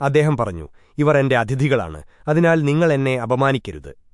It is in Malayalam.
അദ്ദേഹം പറഞ്ഞു ഇവർ എന്റെ അതിഥികളാണ്. അതിനാൽ നിങ്ങൾ എന്നെ അപമാനിക്കരുത്.